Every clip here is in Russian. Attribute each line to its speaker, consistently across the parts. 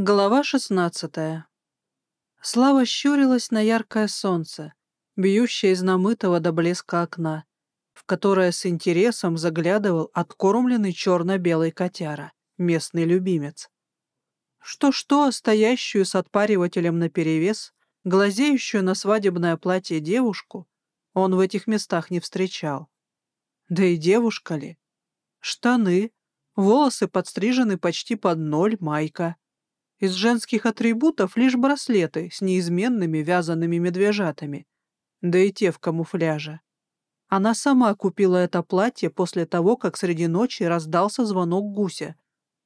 Speaker 1: Глава шестнадцатая. Слава щурилась на яркое солнце, бьющее из намытого до блеска окна, в которое с интересом заглядывал откормленный черно-белый котяра, местный любимец. Что-что, стоящую с отпаривателем наперевес, глазеющую на свадебное платье девушку, он в этих местах не встречал. Да и девушка ли? Штаны, волосы подстрижены почти под ноль, майка — из женских атрибутов лишь браслеты с неизменными вязаными медвежатами, да и те в камуфляже. Она сама купила это платье после того, как среди ночи раздался звонок гуся,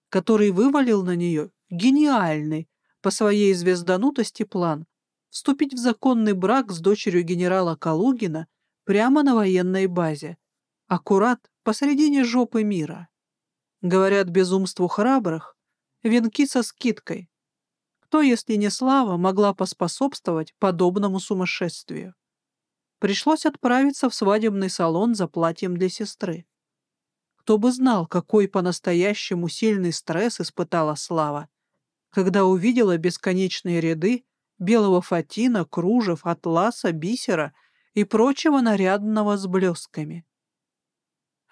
Speaker 1: который вывалил на нее гениальный по своей звезданутости план вступить в законный брак с дочерью генерала Калугина прямо на военной базе, аккурат посредине жопы мира. Говорят, безумству храбрых венки со скидкой. Кто, если не Слава, могла поспособствовать подобному сумасшествию? Пришлось отправиться в свадебный салон за платьем для сестры. Кто бы знал, какой по-настоящему сильный стресс испытала Слава, когда увидела бесконечные ряды белого фатина, кружев, атласа, бисера и прочего нарядного с блесками.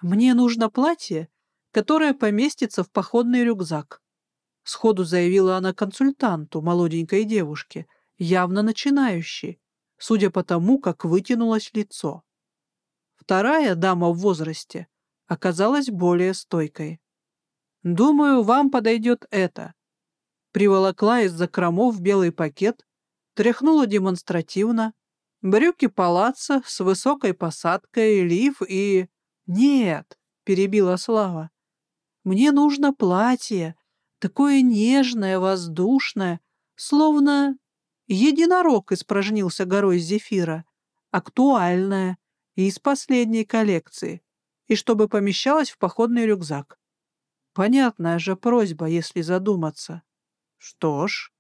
Speaker 1: «Мне нужно платье, которое поместится в походный рюкзак», Сходу заявила она консультанту, молоденькой девушке, явно начинающей, судя по тому, как вытянулось лицо. Вторая дама в возрасте оказалась более стойкой. «Думаю, вам подойдет это». Приволокла из закромов белый пакет, тряхнула демонстративно, брюки палаца с высокой посадкой, лиф и... «Нет», — перебила Слава, — «мне нужно платье, такое нежное, воздушное, словно единорог испражнился горой зефира, актуальное и из последней коллекции, и чтобы помещалось в походный рюкзак. Понятная же просьба, если задуматься. Что ж,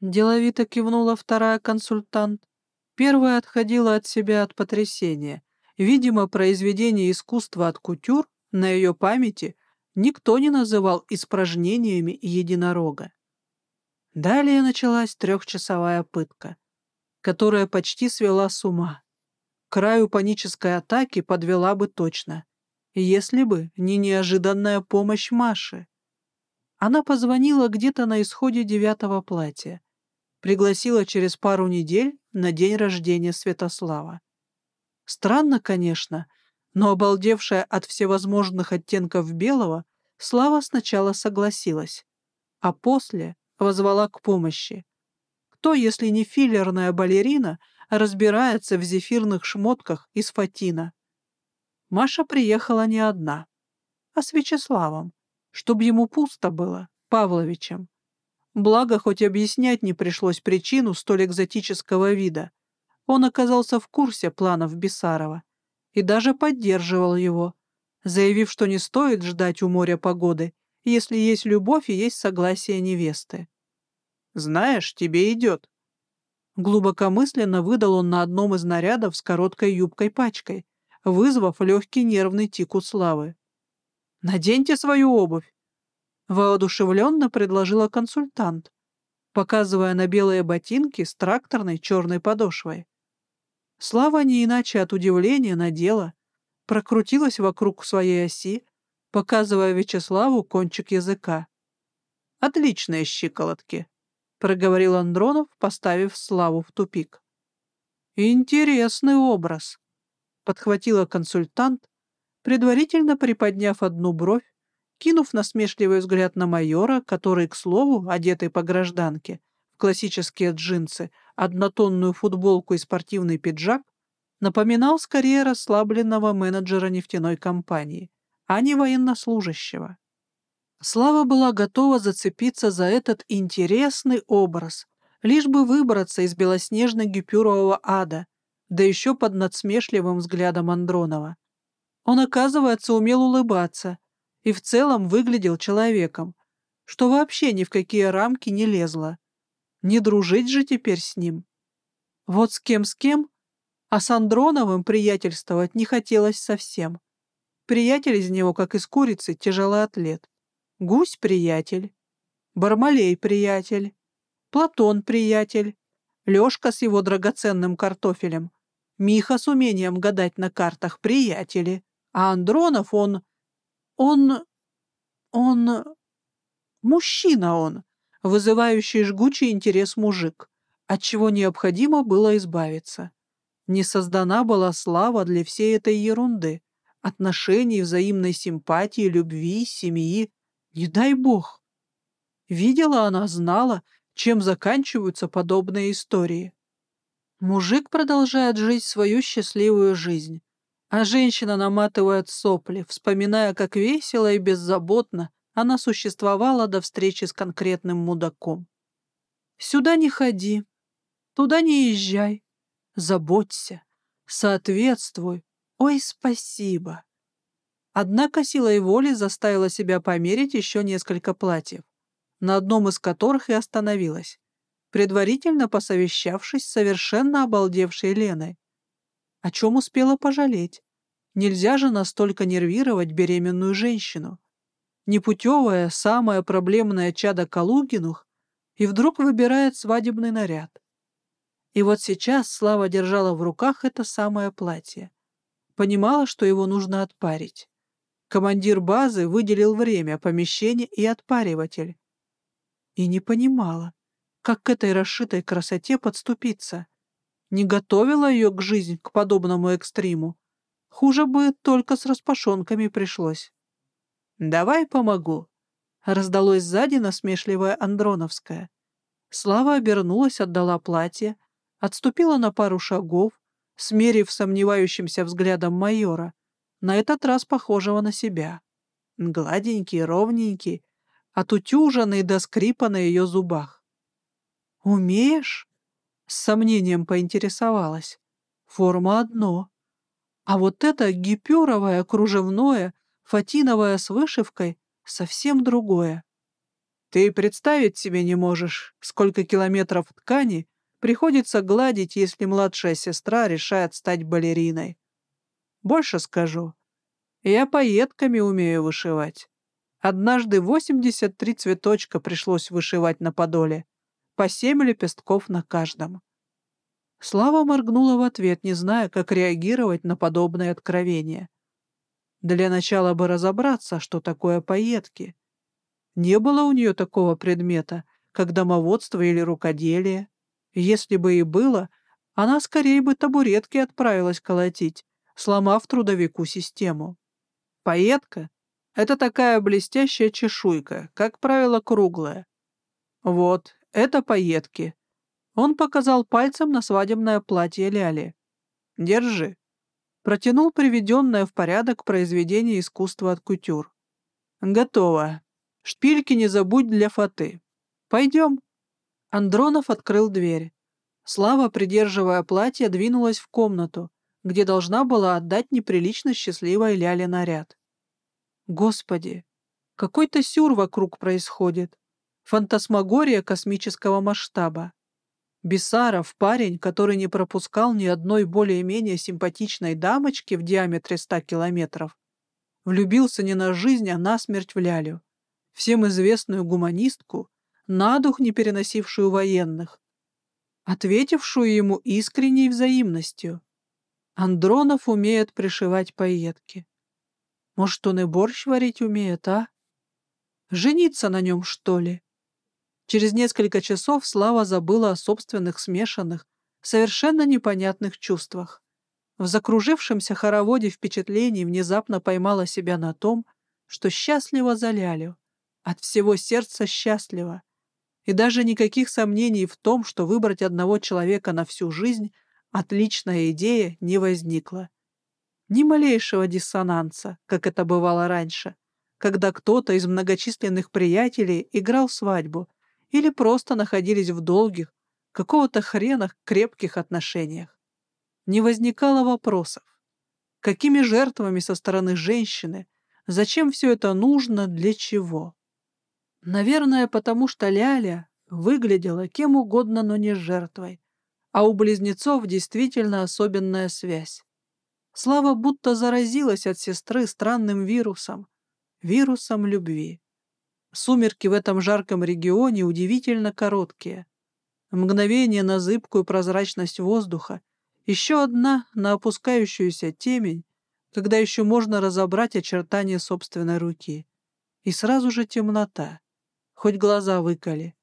Speaker 1: деловито кивнула вторая консультант. Первая отходила от себя от потрясения. Видимо, произведение искусства от кутюр на ее памяти никто не называл испражнениями единорога. Далее началась трехчасовая пытка, которая почти свела с ума. Краю панической атаки подвела бы точно, если бы не неожиданная помощь Маши. Она позвонила где-то на исходе девятого платья, пригласила через пару недель на день рождения Святослава. Странно, конечно, но обалдевшая от всевозможных оттенков белого, Слава сначала согласилась, а после возвала к помощи. Кто, если не филлерная балерина, разбирается в зефирных шмотках из фатина? Маша приехала не одна, а с Вячеславом, чтобы ему пусто было, Павловичем. Благо, хоть объяснять не пришлось причину столь экзотического вида. Он оказался в курсе планов Бесарова и даже поддерживал его, заявив, что не стоит ждать у моря погоды, если есть любовь и есть согласие невесты. «Знаешь, тебе идет». Глубокомысленно выдал он на одном из нарядов с короткой юбкой-пачкой, вызвав легкий нервный тик у Славы. «Наденьте свою обувь», — воодушевленно предложила консультант, показывая на белые ботинки с тракторной черной подошвой. Слава не иначе от удивления надела, прокрутилась вокруг своей оси, показывая Вячеславу кончик языка. «Отличные щиколотки», — проговорил Андронов, поставив Славу в тупик. «Интересный образ», — подхватила консультант, предварительно приподняв одну бровь, кинув насмешливый взгляд на майора, который, к слову, одетый по гражданке, классические джинсы, однотонную футболку и спортивный пиджак, напоминал скорее расслабленного менеджера нефтяной компании, а не военнослужащего. Слава была готова зацепиться за этот интересный образ, лишь бы выбраться из белоснежно-гипюрового ада, да еще под надсмешливым взглядом Андронова. Он, оказывается, умел улыбаться и в целом выглядел человеком, что вообще ни в какие рамки не лезло. Не дружить же теперь с ним. Вот с кем-с кем, а с Андроновым приятельствовать не хотелось совсем. Приятель из него, как из курицы, тяжелый атлет. Гусь — приятель. Бармалей приятель, Платон приятель, Лешка с его драгоценным картофелем, Миха с умением гадать на картах приятели, а Андронов он... он... он... мужчина он, вызывающий жгучий интерес мужик, от чего необходимо было избавиться. Не создана была слава для всей этой ерунды, отношений, взаимной симпатии, любви, семьи. Не дай бог. Видела она, знала, чем заканчиваются подобные истории. Мужик продолжает жить свою счастливую жизнь, а женщина наматывает сопли, вспоминая, как весело и беззаботно она существовала до встречи с конкретным мудаком. Сюда не ходи, туда не езжай, заботься, соответствуй, ой, спасибо. Однако силой воли заставила себя померить еще несколько платьев, на одном из которых и остановилась предварительно посовещавшись с совершенно обалдевшей Леной. О чем успела пожалеть? Нельзя же настолько нервировать беременную женщину. Непутевая, самая проблемная чада Калугинух и вдруг выбирает свадебный наряд. И вот сейчас Слава держала в руках это самое платье. Понимала, что его нужно отпарить. Командир базы выделил время, помещение и отпариватель. И не понимала, как к этой расшитой красоте подступиться? Не готовила ее к жизни, к подобному экстриму. Хуже бы только с распашонками пришлось. «Давай помогу», — раздалось сзади насмешливая Андроновская. Слава обернулась, отдала платье, отступила на пару шагов, смерив сомневающимся взглядом майора, на этот раз похожего на себя. Гладенький, ровненький, отутюженный до скрипа на ее зубах. «Умеешь?» — с сомнением поинтересовалась. «Форма одно. А вот это гипюровое, кружевное, фатиновое с вышивкой — совсем другое. Ты представить себе не можешь, сколько километров ткани приходится гладить, если младшая сестра решает стать балериной. Больше скажу. Я поетками умею вышивать. Однажды 83 цветочка пришлось вышивать на подоле по семь лепестков на каждом. Слава моргнула в ответ, не зная, как реагировать на подобное откровение. Для начала бы разобраться, что такое поетки. Не было у нее такого предмета, как домоводство или рукоделие. Если бы и было, она скорее бы табуретки отправилась колотить, сломав трудовику систему. Поетка — это такая блестящая чешуйка, как правило, круглая. Вот, это пайетки. Он показал пальцем на свадебное платье Ляли. Держи. Протянул приведенное в порядок произведение искусства от кутюр. Готово. Шпильки не забудь для фаты. Пойдем. Андронов открыл дверь. Слава, придерживая платье, двинулась в комнату, где должна была отдать неприлично счастливой Ляле наряд. Господи, какой-то сюр вокруг происходит. Фантасмагория космического масштаба. Бесаров, парень, который не пропускал ни одной более-менее симпатичной дамочки в диаметре ста километров, влюбился не на жизнь, а на смерть в Лялю, всем известную гуманистку, на дух не переносившую военных, ответившую ему искренней взаимностью. Андронов умеет пришивать пайетки. Может, он и борщ варить умеет, а? Жениться на нем, что ли? Через несколько часов Слава забыла о собственных смешанных, совершенно непонятных чувствах. В закружившемся хороводе впечатлений внезапно поймала себя на том, что счастлива за Лялю, от всего сердца счастлива. И даже никаких сомнений в том, что выбрать одного человека на всю жизнь — отличная идея, не возникло. Ни малейшего диссонанса, как это бывало раньше, когда кто-то из многочисленных приятелей играл свадьбу — или просто находились в долгих, какого-то хрена крепких отношениях. Не возникало вопросов. Какими жертвами со стороны женщины? Зачем все это нужно? Для чего? Наверное, потому что Ляля выглядела кем угодно, но не жертвой. А у близнецов действительно особенная связь. Слава будто заразилась от сестры странным вирусом. Вирусом любви. Сумерки в этом жарком регионе удивительно короткие. Мгновение на зыбкую прозрачность воздуха, еще одна на опускающуюся темень, когда еще можно разобрать очертания собственной руки. И сразу же темнота, хоть глаза выколи.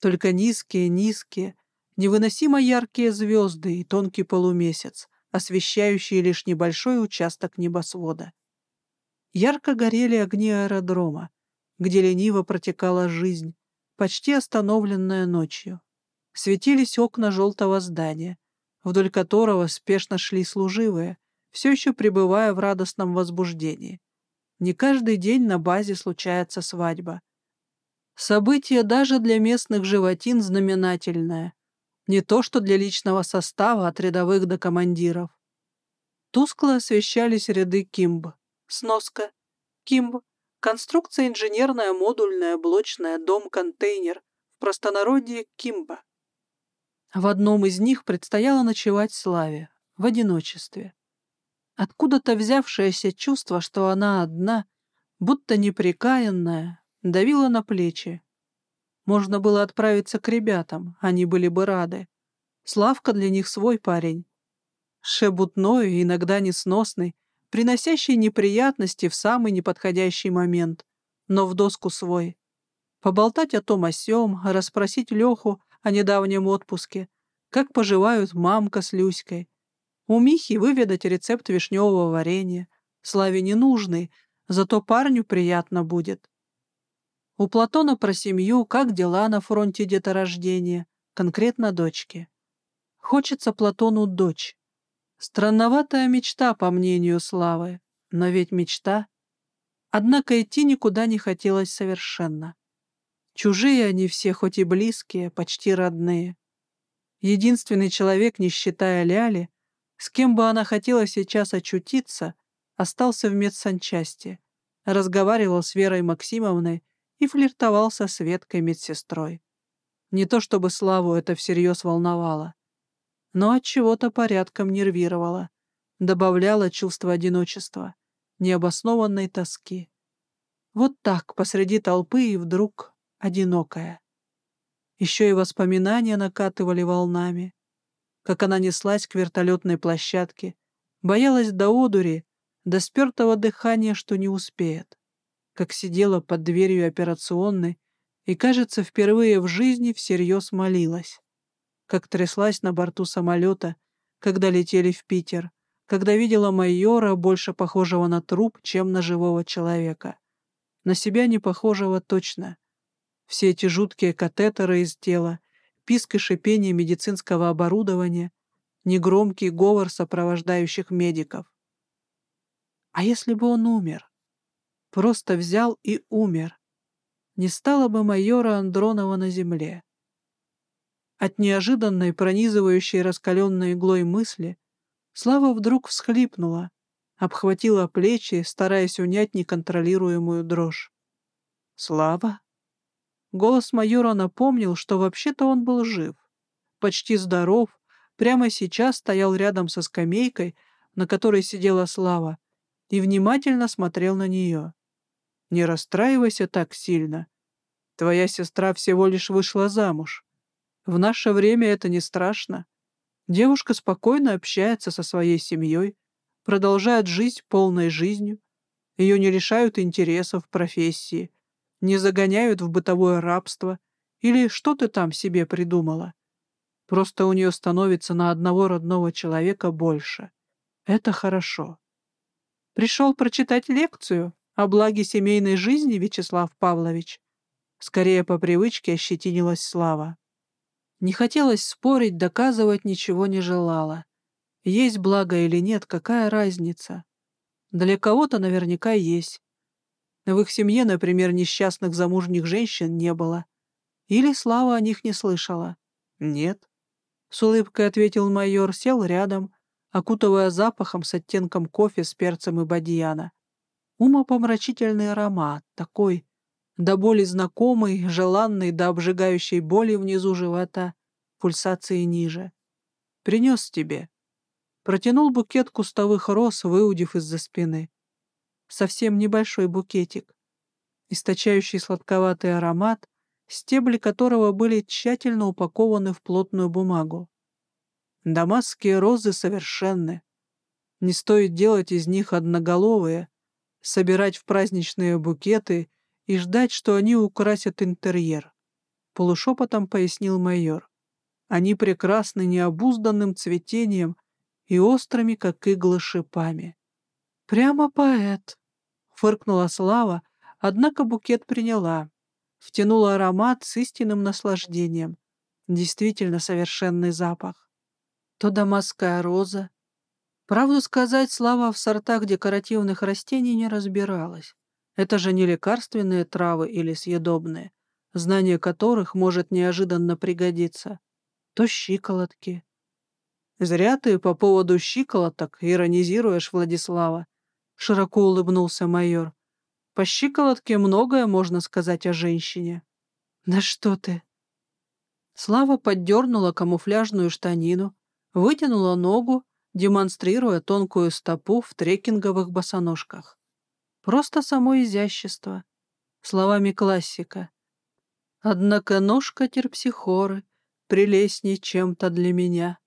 Speaker 1: Только низкие, низкие, невыносимо яркие звезды и тонкий полумесяц, освещающие лишь небольшой участок небосвода. Ярко горели огни аэродрома, где лениво протекала жизнь, почти остановленная ночью. Светились окна желтого здания, вдоль которого спешно шли служивые, все еще пребывая в радостном возбуждении. Не каждый день на базе случается свадьба. Событие даже для местных животин знаменательное. Не то что для личного состава от рядовых до командиров. Тускло освещались ряды Кимб. Сноска. Кимб Конструкция инженерная, модульная, блочная, дом-контейнер, в простонародье Кимба. В одном из них предстояло ночевать Славе, в одиночестве. Откуда-то взявшееся чувство, что она одна, будто неприкаянная, давило на плечи. Можно было отправиться к ребятам, они были бы рады. Славка для них свой парень. Шебутной, иногда несносный, приносящий неприятности в самый неподходящий момент, но в доску свой. Поболтать о том о сём, расспросить Леху о недавнем отпуске, как поживают мамка с Люськой. У Михи выведать рецепт вишневого варенья. Славе не нужный, зато парню приятно будет. У Платона про семью, как дела на фронте деторождения, конкретно дочки. Хочется Платону дочь, Странноватая мечта, по мнению Славы, но ведь мечта. Однако идти никуда не хотелось совершенно. Чужие они все, хоть и близкие, почти родные. Единственный человек, не считая Ляли, с кем бы она хотела сейчас очутиться, остался в медсанчасти, разговаривал с Верой Максимовной и флиртовал со Светкой медсестрой. Не то чтобы Славу это всерьез волновало но от чего-то порядком нервировала, добавляла чувство одиночества, необоснованной тоски. Вот так, посреди толпы и вдруг одинокая. Еще и воспоминания накатывали волнами, как она неслась к вертолетной площадке, боялась до одури, до спертого дыхания, что не успеет, как сидела под дверью операционной и, кажется, впервые в жизни всерьез молилась как тряслась на борту самолета, когда летели в Питер, когда видела майора, больше похожего на труп, чем на живого человека. На себя не похожего точно. Все эти жуткие катетеры из тела, писк и шипение медицинского оборудования, негромкий говор сопровождающих медиков. А если бы он умер? Просто взял и умер. Не стало бы майора Андронова на земле. От неожиданной, пронизывающей раскаленной иглой мысли, Слава вдруг всхлипнула, обхватила плечи, стараясь унять неконтролируемую дрожь. «Слава?» Голос майора напомнил, что вообще-то он был жив, почти здоров, прямо сейчас стоял рядом со скамейкой, на которой сидела Слава, и внимательно смотрел на нее. «Не расстраивайся так сильно. Твоя сестра всего лишь вышла замуж. В наше время это не страшно. Девушка спокойно общается со своей семьей, продолжает жизнь полной жизнью. Ее не лишают интересов, профессии, не загоняют в бытовое рабство или что ты там себе придумала. Просто у нее становится на одного родного человека больше. Это хорошо. Пришел прочитать лекцию о благе семейной жизни, Вячеслав Павлович. Скорее по привычке ощетинилась Слава. Не хотелось спорить, доказывать ничего не желала. Есть благо или нет, какая разница? Для кого-то наверняка есть. В их семье, например, несчастных замужних женщин не было. Или Слава о них не слышала? Нет. С улыбкой ответил майор, сел рядом, окутывая запахом с оттенком кофе с перцем и бадьяна. Умопомрачительный аромат, такой до боли знакомый, желанный до обжигающей боли внизу живота, пульсации ниже. Принес тебе. Протянул букет кустовых роз, выудив из-за спины. Совсем небольшой букетик. источающий сладковатый аромат, стебли которого были тщательно упакованы в плотную бумагу. Дамасские розы совершенны. Не стоит делать из них одноголовые, собирать в праздничные букеты и ждать, что они украсят интерьер. Полушепотом пояснил майор. Они прекрасны необузданным цветением и острыми, как иглы, шипами. «Прямо поэт», — фыркнула Слава, однако букет приняла. Втянула аромат с истинным наслаждением. Действительно совершенный запах. То дамасская роза. Правду сказать, Слава в сортах декоративных растений не разбиралась. Это же не лекарственные травы или съедобные, знание которых может неожиданно пригодиться. То щиколотки. Зря ты по поводу щиколоток иронизируешь, Владислава. Широко улыбнулся майор. По щиколотке многое можно сказать о женщине. Да что ты. Слава поддернула камуфляжную штанину, вытянула ногу, демонстрируя тонкую стопу в трекинговых босоножках. Просто само изящество. Словами классика. Однако ножка терпсихоры прелестней чем-то для меня.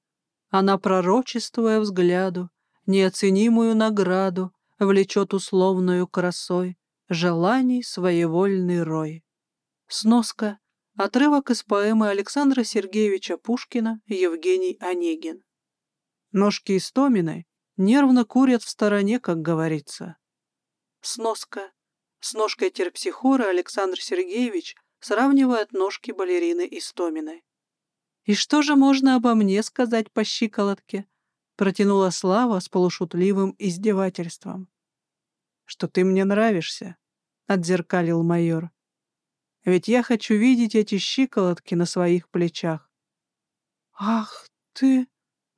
Speaker 1: Она, пророчествуя взгляду, неоценимую награду влечет условную красой желаний своевольный рой. Сноска. Отрывок из поэмы Александра Сергеевича Пушкина «Евгений Онегин». Ножки Истоминой нервно курят в стороне, как говорится. Сноска. С ножкой терпсихора Александр Сергеевич сравнивает ножки балерины Истоминой. «И что же можно обо мне сказать по щиколотке?» протянула Слава с полушутливым издевательством. «Что ты мне нравишься», — отзеркалил майор. «Ведь я хочу видеть эти щиколотки на своих плечах». «Ах ты,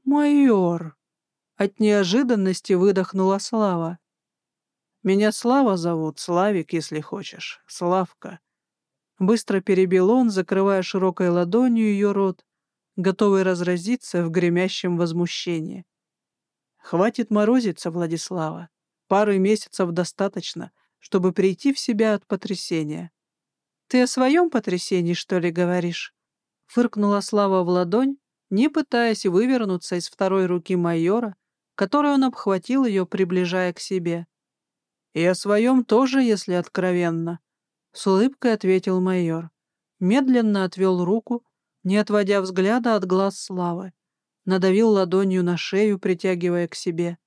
Speaker 1: майор!» От неожиданности выдохнула Слава. «Меня Слава зовут, Славик, если хочешь, Славка». Быстро перебил он, закрывая широкой ладонью ее рот, готовый разразиться в гремящем возмущении. «Хватит морозиться, Владислава. Пары месяцев достаточно, чтобы прийти в себя от потрясения». «Ты о своем потрясении, что ли, говоришь?» Фыркнула Слава в ладонь, не пытаясь вывернуться из второй руки майора, которой он обхватил ее, приближая к себе. «И о своем тоже, если откровенно», — с улыбкой ответил майор. Медленно отвел руку, не отводя взгляда от глаз Славы. Надавил ладонью на шею, притягивая к себе.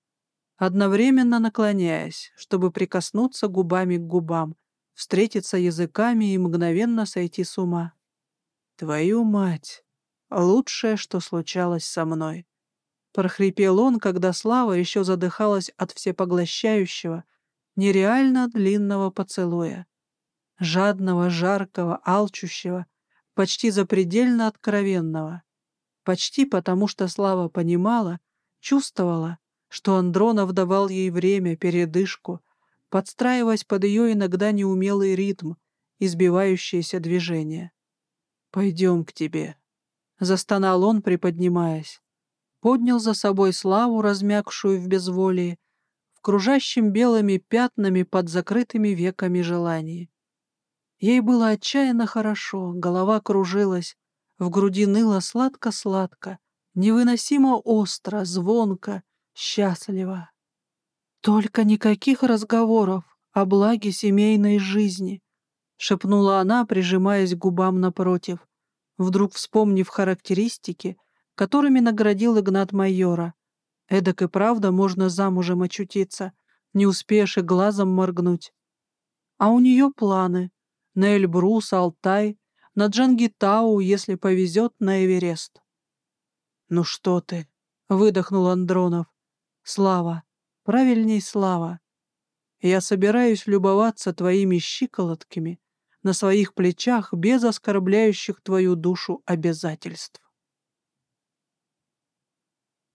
Speaker 1: Одновременно наклоняясь, чтобы прикоснуться губами к губам, встретиться языками и мгновенно сойти с ума. «Твою мать! Лучшее, что случалось со мной!» Прохрипел он, когда Слава еще задыхалась от всепоглощающего, нереально длинного поцелуя. Жадного, жаркого, алчущего, почти запредельно откровенного. Почти потому, что Слава понимала, чувствовала, что Андронов давал ей время, передышку, подстраиваясь под ее иногда неумелый ритм, избивающееся движение. «Пойдем к тебе», — застонал он, приподнимаясь. Поднял за собой Славу, размякшую в безволии, кружащем белыми пятнами под закрытыми веками желаний. Ей было отчаянно хорошо, голова кружилась, в груди ныло сладко-сладко, невыносимо остро, звонко, счастливо. «Только никаких разговоров о благе семейной жизни», — шепнула она, прижимаясь губам напротив, вдруг вспомнив характеристики, которыми наградил Игнат майора. Эдак и правда можно замужем очутиться, не успеешь и глазом моргнуть. А у нее планы — на Эльбрус, Алтай, на Джангитау, если повезет, на Эверест. «Ну что ты?» — выдохнул Андронов. «Слава, правильней Слава. Я собираюсь любоваться твоими щиколотками на своих плечах без оскорбляющих твою душу обязательств».